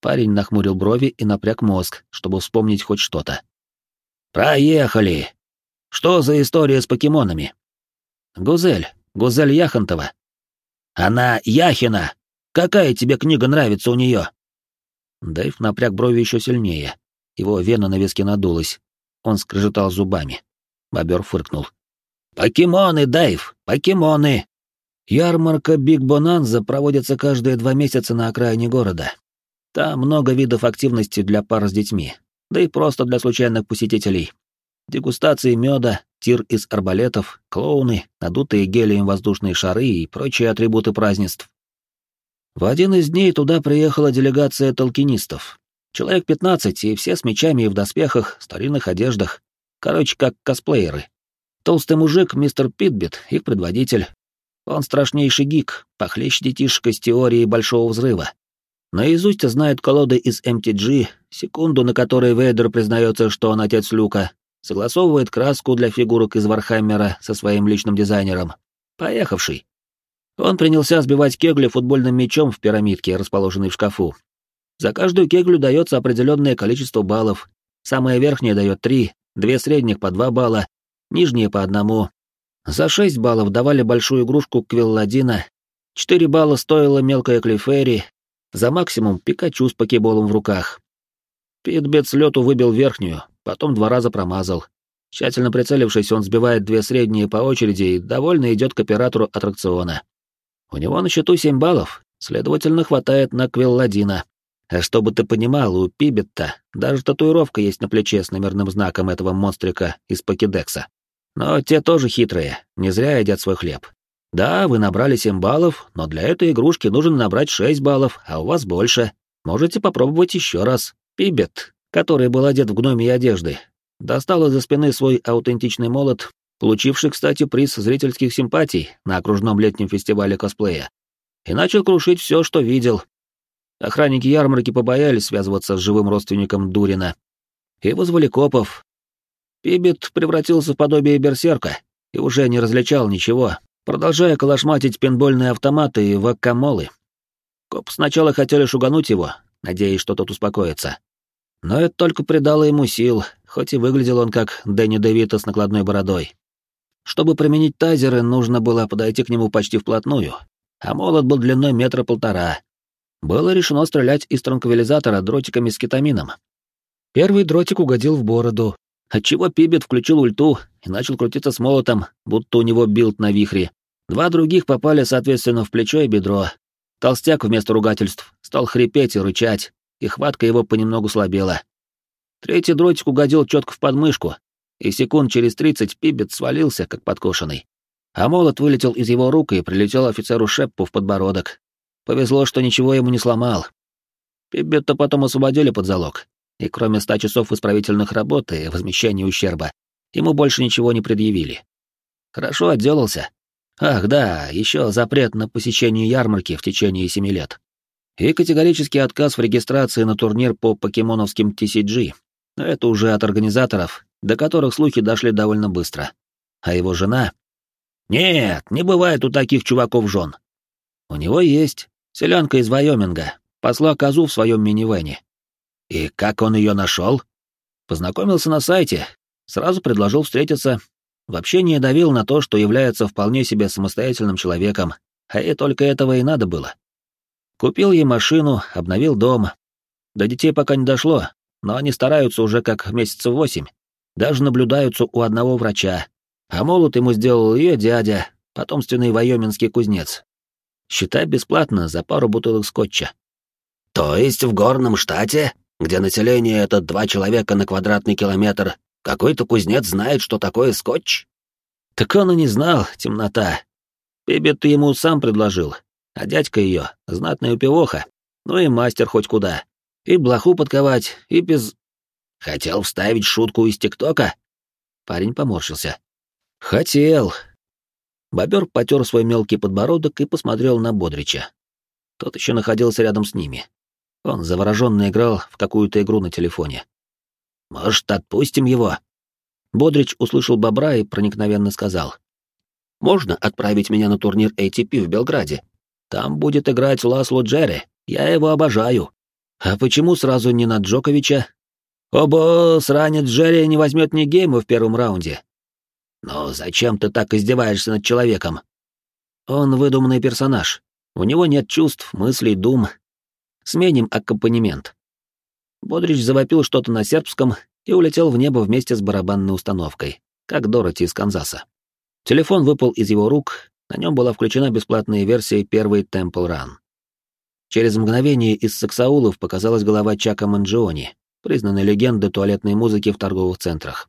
Парень нахмурил брови и напряг мозг, чтобы вспомнить хоть что-то. «Проехали! Что за история с покемонами?» «Гузель, Гузель Яхонтова». «Она Яхина! Какая тебе книга нравится у нее?» Дэйв напряг брови еще сильнее. Его вена на виске надулась. Он скрежетал зубами. Бобер фыркнул. «Покемоны, Дэйв! Покемоны!» Ярмарка Big Bonanza проводится каждые два месяца на окраине города. Там много видов активности для пар с детьми, да и просто для случайных посетителей. Дегустации меда, тир из арбалетов, клоуны, надутые гелием воздушные шары и прочие атрибуты празднеств. В один из дней туда приехала делегация толкинистов. Человек 15, и все с мечами и в доспехах, старинных одеждах. Короче, как косплееры. Толстый мужик, мистер Питбит, их предводитель. Он страшнейший гик, похлеще детишек из теории Большого Взрыва. Наизусть знает колоды из MTG, секунду, на которой Вейдер признается, что он отец Люка, согласовывает краску для фигурок из Вархаммера со своим личным дизайнером. Поехавший. Он принялся сбивать кегли футбольным мячом в пирамидке, расположенной в шкафу. За каждую кеглю дается определенное количество баллов. Самая верхняя дает три, две средних по два балла, нижние по одному. За шесть баллов давали большую игрушку Квилладина, четыре балла стоила мелкая Клифери, за максимум Пикачу с покеболом в руках. Питбет с лету выбил верхнюю, потом два раза промазал. Тщательно прицелившись, он сбивает две средние по очереди и довольно идет к оператору аттракциона. У него на счету семь баллов, следовательно, хватает на Квелладина. А чтобы ты понимал, у Пибетта даже татуировка есть на плече с номерным знаком этого монстрика из покедекса. Но те тоже хитрые, не зря едят свой хлеб. Да, вы набрали 7 баллов, но для этой игрушки нужно набрать 6 баллов, а у вас больше. Можете попробовать еще раз. Пибет, который был одет в гномьи одежды, достал из-за спины свой аутентичный молот, получивший, кстати, приз зрительских симпатий на окружном летнем фестивале косплея, и начал крушить все, что видел. Охранники ярмарки побоялись связываться с живым родственником Дурина и вызвали копов. Пибет превратился в подобие берсерка и уже не различал ничего, продолжая колошматить пинбольные автоматы и ваккамолы. Коп сначала хотели шугануть его, надеясь, что тот успокоится. Но это только придало ему сил, хоть и выглядел он как Дэнни Девито с накладной бородой. Чтобы применить тазеры, нужно было подойти к нему почти вплотную, а молот был длиной метра полтора. Было решено стрелять из транквилизатора дротиками с кетамином. Первый дротик угодил в бороду, отчего Питбит включил ульту и начал крутиться с молотом, будто у него билд на вихре, Два других попали, соответственно, в плечо и бедро. Толстяк вместо ругательств стал хрипеть и рычать, и хватка его понемногу слабела. Третий дротик угодил четко в подмышку, и секунд через тридцать Пибет свалился, как подкошенный. А молот вылетел из его рук и прилетел офицеру Шеппу в подбородок. Повезло, что ничего ему не сломал. Пибетта потом освободили под залог, и кроме ста часов исправительных работ и возмещения ущерба, ему больше ничего не предъявили. Хорошо отделался. Ах, да, еще запрет на посещение ярмарки в течение семи лет. И категорический отказ в регистрации на турнир по покемоновским TCG. Это уже от организаторов, до которых слухи дошли довольно быстро. А его жена... Нет, не бывает у таких чуваков жен. У него есть. Селянка из Вайоминга. Посла козу в своем минивэне. И как он ее нашел? Познакомился на сайте. Сразу предложил встретиться. Вообще не давил на то, что является вполне себе самостоятельным человеком, а ей только этого и надо было. Купил ей машину, обновил дом. До детей пока не дошло, но они стараются уже как месяцев восемь. Даже наблюдаются у одного врача. А молот ему сделал ее дядя, потомственный вайоминский кузнец. Считай бесплатно за пару бутылок скотча. То есть в горном штате, где население это два человека на квадратный километр, какой-то кузнец знает, что такое скотч? Так он и не знал, темнота. Пибет ты ему сам предложил, а дядька ее — знатная упивоха, ну и мастер хоть куда. И блоху подковать, и без... Хотел вставить шутку из ТикТока? Парень поморщился. Хотел. Бобер потер свой мелкий подбородок и посмотрел на Бодрича. Тот еще находился рядом с ними. Он завороженно играл в какую-то игру на телефоне. «Может, отпустим его?» Бодрич услышал бобра и проникновенно сказал. «Можно отправить меня на турнир ATP в Белграде? Там будет играть Ласло Джерри, я его обожаю. А почему сразу не на Джоковича? О босс, ранит Джерри не возьмет ни гейма в первом раунде. Но зачем ты так издеваешься над человеком? Он выдуманный персонаж. У него нет чувств, мыслей, дум. Сменим аккомпанемент. Бодрич завопил что-то на сербском и улетел в небо вместе с барабанной установкой, как Дороти из Канзаса. Телефон выпал из его рук, на нем была включена бесплатная версия первой Temple Run. Через мгновение из саксаулов показалась голова Чака Манджиони, признанной легендой туалетной музыки в торговых центрах.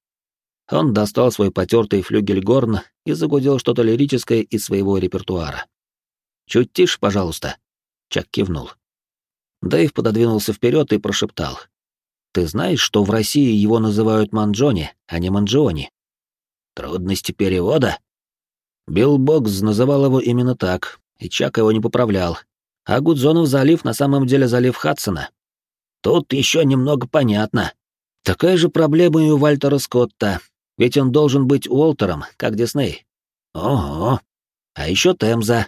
Он достал свой потертый флюгель-горн и загудел что-то лирическое из своего репертуара. «Чуть тише, пожалуйста», — Чак кивнул. Дэйв пододвинулся вперед и прошептал. «Ты знаешь, что в России его называют Манджони, а не Манджиони?» «Трудности перевода?» Билл Бокс называл его именно так, и Чак его не поправлял. А Гудзонов залив на самом деле залив Хадсона. Тут еще немного понятно. Такая же проблема и у Вальтера Скотта, ведь он должен быть Уолтером, как Дисней. Ого. А еще Темза.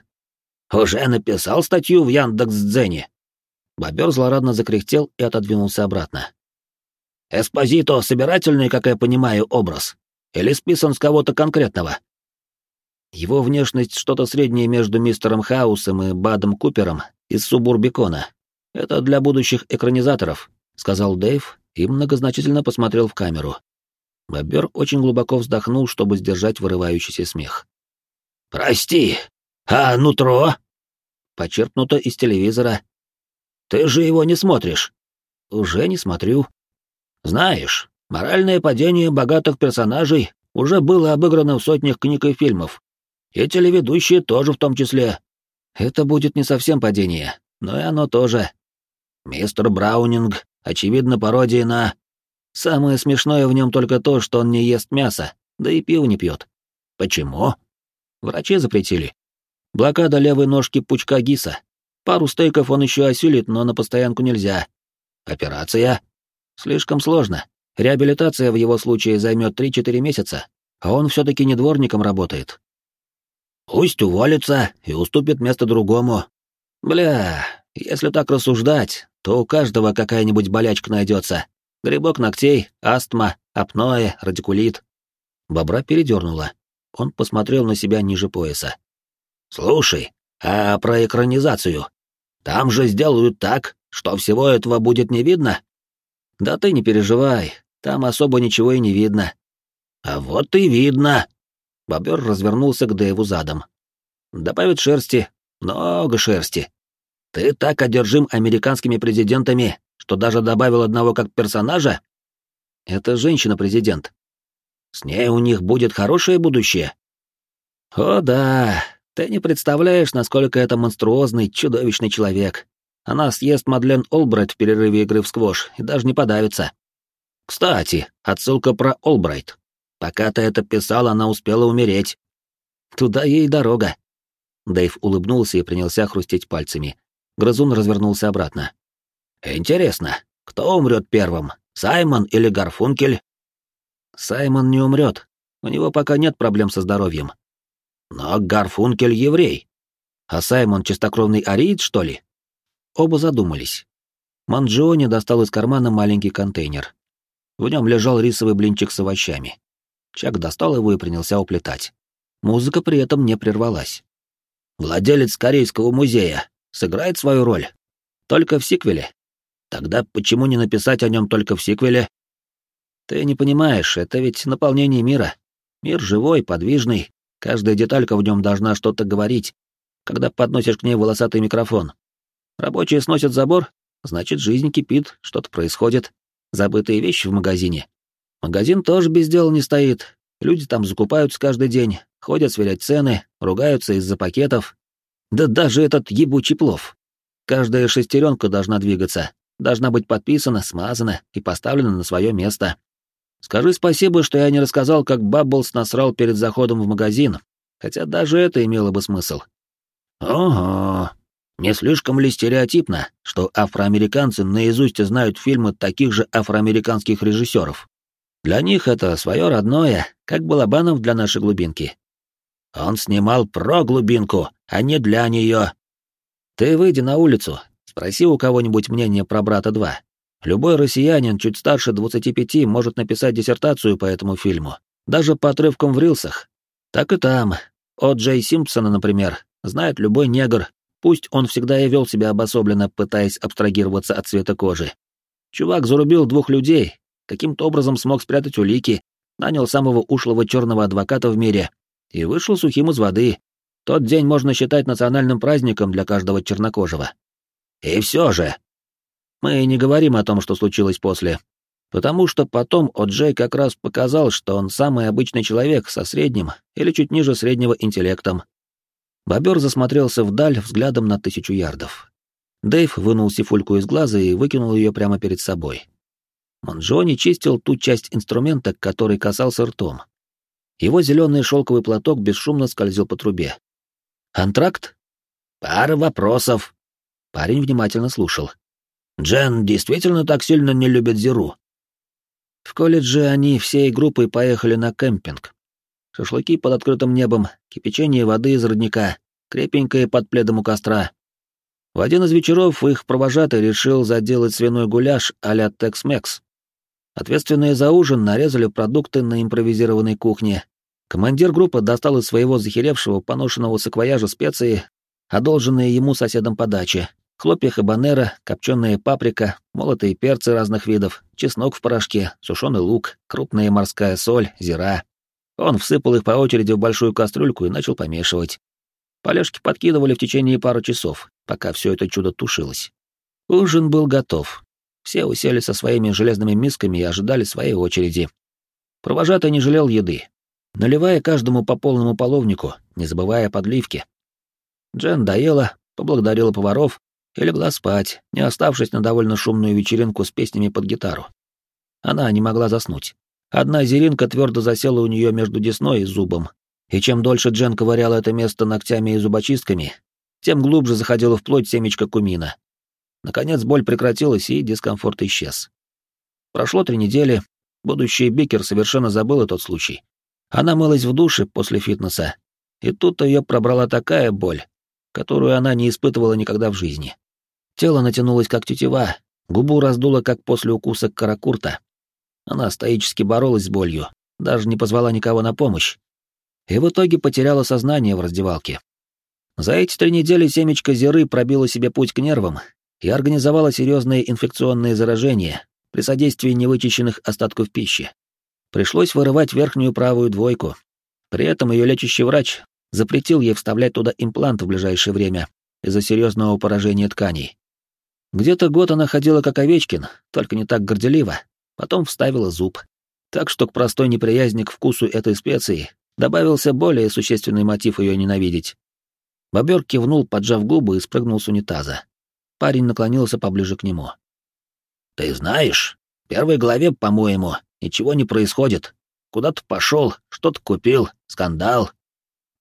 Уже написал статью в Яндекс.Дзене. Бобер злорадно закряхтел и отодвинулся обратно. «Эспозито — собирательный, как я понимаю, образ? Или списан с кого-то конкретного?» Его внешность что-то среднее между мистером Хаусом и Бадом Купером из Субурбикона. Это для будущих экранизаторов, сказал Дэйв и многозначительно посмотрел в камеру. Бобер очень глубоко вздохнул, чтобы сдержать вырывающийся смех. «Прости, а нутро?» «Почерпнуто из телевизора. Ты же его не смотришь. Уже не смотрю. Знаешь, моральное падение богатых персонажей уже было обыграно в сотнях книг и фильмов. И телеведущие тоже в том числе. Это будет не совсем падение, но и оно тоже. Мистер Браунинг, очевидно, пародия на... Самое смешное в нем только то, что он не ест мясо, да и пиво не пьет. Почему? Врачи запретили. Блокада левой ножки пучка гиса. Пару стейков он еще осилит, но на постоянку нельзя. Операция? Слишком сложно. Реабилитация в его случае займет 3-4 месяца, а он все-таки не дворником работает. Пусть уволится и уступит место другому. Бля, если так рассуждать, то у каждого какая-нибудь болячка найдется. Грибок ногтей, астма, апноэ, радикулит. Бобра передернула. Он посмотрел на себя ниже пояса. «Слушай, а про экранизацию? Там же сделают так, что всего этого будет не видно? Да ты не переживай, там особо ничего и не видно. А вот и видно. Бобер развернулся к Дэйву задом. Добавит шерсти, много шерсти. Ты так одержим американскими президентами, что даже добавил одного как персонажа? Это женщина-президент. С ней у них будет хорошее будущее? О да, ты не представляешь, насколько это монструозный, чудовищный человек. Она съест Мадлен Олбрайт в перерыве игры в сквош и даже не подавится. Кстати, отсылка про Олбрайт. Пока ты это писал, она успела умереть. Туда ей дорога. Дэйв улыбнулся и принялся хрустеть пальцами. Грызун развернулся обратно. Интересно, кто умрет первым, Саймон или Гарфункель? Саймон не умрет. У него пока нет проблем со здоровьем. Но Гарфункель еврей. А Саймон чистокровный ариец, что ли? Оба задумались. Манджиони достал из кармана маленький контейнер. В нем лежал рисовый блинчик с овощами. Чак достал его и принялся уплетать. Музыка при этом не прервалась. «Владелец Корейского музея сыграет свою роль? Только в сиквеле? Тогда почему не написать о нем только в сиквеле?» «Ты не понимаешь, это ведь наполнение мира. Мир живой, подвижный, каждая деталька в нем должна что-то говорить, когда подносишь к ней волосатый микрофон. Рабочие сносят забор, значит, жизнь кипит, что-то происходит. Забытые вещи в магазине. Магазин тоже без дела не стоит. Люди там закупаются каждый день, ходят сверять цены, ругаются из-за пакетов. Да даже этот ебучий плов. Каждая шестеренка должна двигаться, должна быть подписана, смазана и поставлена на свое место. Скажи спасибо, что я не рассказал, как Бабблс насрал перед заходом в магазин, хотя даже это имело бы смысл. Ого, не слишком ли стереотипно, что афроамериканцы наизусть знают фильмы таких же афроамериканских режиссеров? Для них это свое родное, как Балабанов для нашей глубинки. Он снимал про глубинку, а не для нее. Ты выйди на улицу, спроси у кого-нибудь мнение про брата 2. Любой россиянин чуть старше 25 может написать диссертацию по этому фильму, даже по отрывкам в рилсах. Так и там. О Джей Симпсона, например, знает любой негр, Пусть он всегда и вел себя обособленно, пытаясь абстрагироваться от цвета кожи. Чувак зарубил двух людей, каким-то образом смог спрятать улики, нанял самого ушлого черного адвоката в мире и вышел сухим из воды. Тот день можно считать национальным праздником для каждого чернокожего. И все же. Мы не говорим о том, что случилось после. Потому что потом О'Джей как раз показал, что он самый обычный человек со средним или чуть ниже среднего интеллектом, Бобер засмотрелся вдаль взглядом на тысячу ярдов. Дэйв вынул сифульку из глаза и выкинул ее прямо перед собой. Монжони чистил ту часть инструмента, который касался ртом. Его зеленый шелковый платок бесшумно скользил по трубе. «Антракт?» «Пара вопросов». Парень внимательно слушал. «Джен действительно так сильно не любит Зиру?» В колледже они всей группой поехали на кемпинг шашлыки под открытым небом, кипячение воды из родника, крепенькое под пледом у костра. В один из вечеров их провожатый решил заделать свиной гуляш а-ля Tex-Mex. Ответственные за ужин нарезали продукты на импровизированной кухне. Командир группы достал из своего захеревшего поношенного саквояжа специи, одолженные ему соседом по даче, хлопья хабанера, копченая паприка, молотые перцы разных видов, чеснок в порошке, сушеный лук, крупная морская соль, зира. Он всыпал их по очереди в большую кастрюльку и начал помешивать. Полежки подкидывали в течение пары часов, пока все это чудо тушилось. Ужин был готов. Все усели со своими железными мисками и ожидали своей очереди. Провожатый не жалел еды, наливая каждому по полному половнику, не забывая подливки. Джен доела, поблагодарила поваров и легла спать, не оставшись на довольно шумную вечеринку с песнями под гитару. Она не могла заснуть. Одна зеринка твердо засела у нее между десной и зубом, и чем дольше Джен ковыряла это место ногтями и зубочистками, тем глубже заходила вплоть семечко кумина. Наконец боль прекратилась, и дискомфорт исчез. Прошло три недели, будущий Бикер совершенно забыл тот случай. Она мылась в душе после фитнеса, и тут ее пробрала такая боль, которую она не испытывала никогда в жизни. Тело натянулось как тетива, губу раздуло как после укуса каракурта, она стоически боролась с болью, даже не позвала никого на помощь. И в итоге потеряла сознание в раздевалке. За эти три недели семечко Зеры пробила себе путь к нервам и организовала серьезные инфекционные заражения при содействии невычищенных остатков пищи. Пришлось вырывать верхнюю правую двойку. При этом ее лечащий врач запретил ей вставлять туда имплант в ближайшее время из-за серьезного поражения тканей. Где-то год она ходила как Овечкин, только не так горделиво, потом вставила зуб. Так что к простой неприязни к вкусу этой специи добавился более существенный мотив ее ненавидеть. Бобер кивнул, поджав губы, и спрыгнул с унитаза. Парень наклонился поближе к нему. «Ты знаешь, в первой главе, по-моему, ничего не происходит. Куда-то пошел, что-то купил, скандал».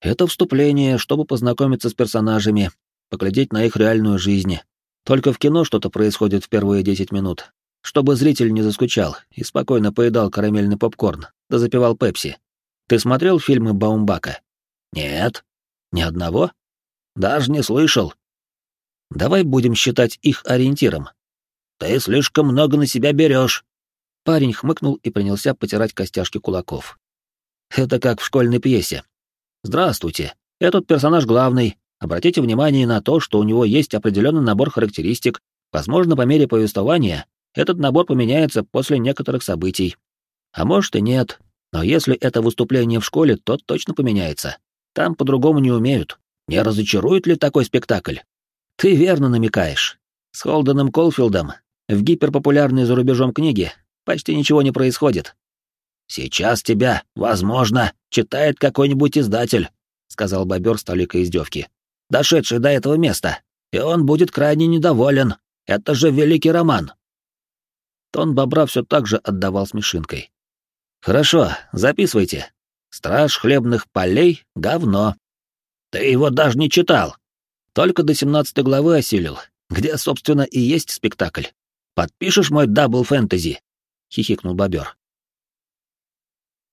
Это вступление, чтобы познакомиться с персонажами, поглядеть на их реальную жизнь. Только в кино что-то происходит в первые десять минут, чтобы зритель не заскучал и спокойно поедал карамельный попкорн, да запивал пепси. Ты смотрел фильмы Баумбака? Нет. Ни одного? Даже не слышал. Давай будем считать их ориентиром. Ты слишком много на себя берешь. Парень хмыкнул и принялся потирать костяшки кулаков. Это как в школьной пьесе. Здравствуйте. Этот персонаж главный. Обратите внимание на то, что у него есть определенный набор характеристик. Возможно, по мере повествования этот набор поменяется после некоторых событий. А может и нет. Но если это выступление в школе, то точно поменяется. Там по-другому не умеют. Не разочарует ли такой спектакль? Ты верно намекаешь. С Холденом Колфилдом в гиперпопулярной за рубежом книге почти ничего не происходит. Сейчас тебя, возможно, читает какой-нибудь издатель, сказал бобер с толикой издевки, дошедший до этого места, и он будет крайне недоволен. Это же великий роман. Тон бобра все так же отдавал смешинкой. Хорошо, записывайте. Страж хлебных полей — говно. Ты его даже не читал. Только до семнадцатой главы осилил, где, собственно, и есть спектакль. Подпишешь мой Double Fantasy? Хихикнул бобер.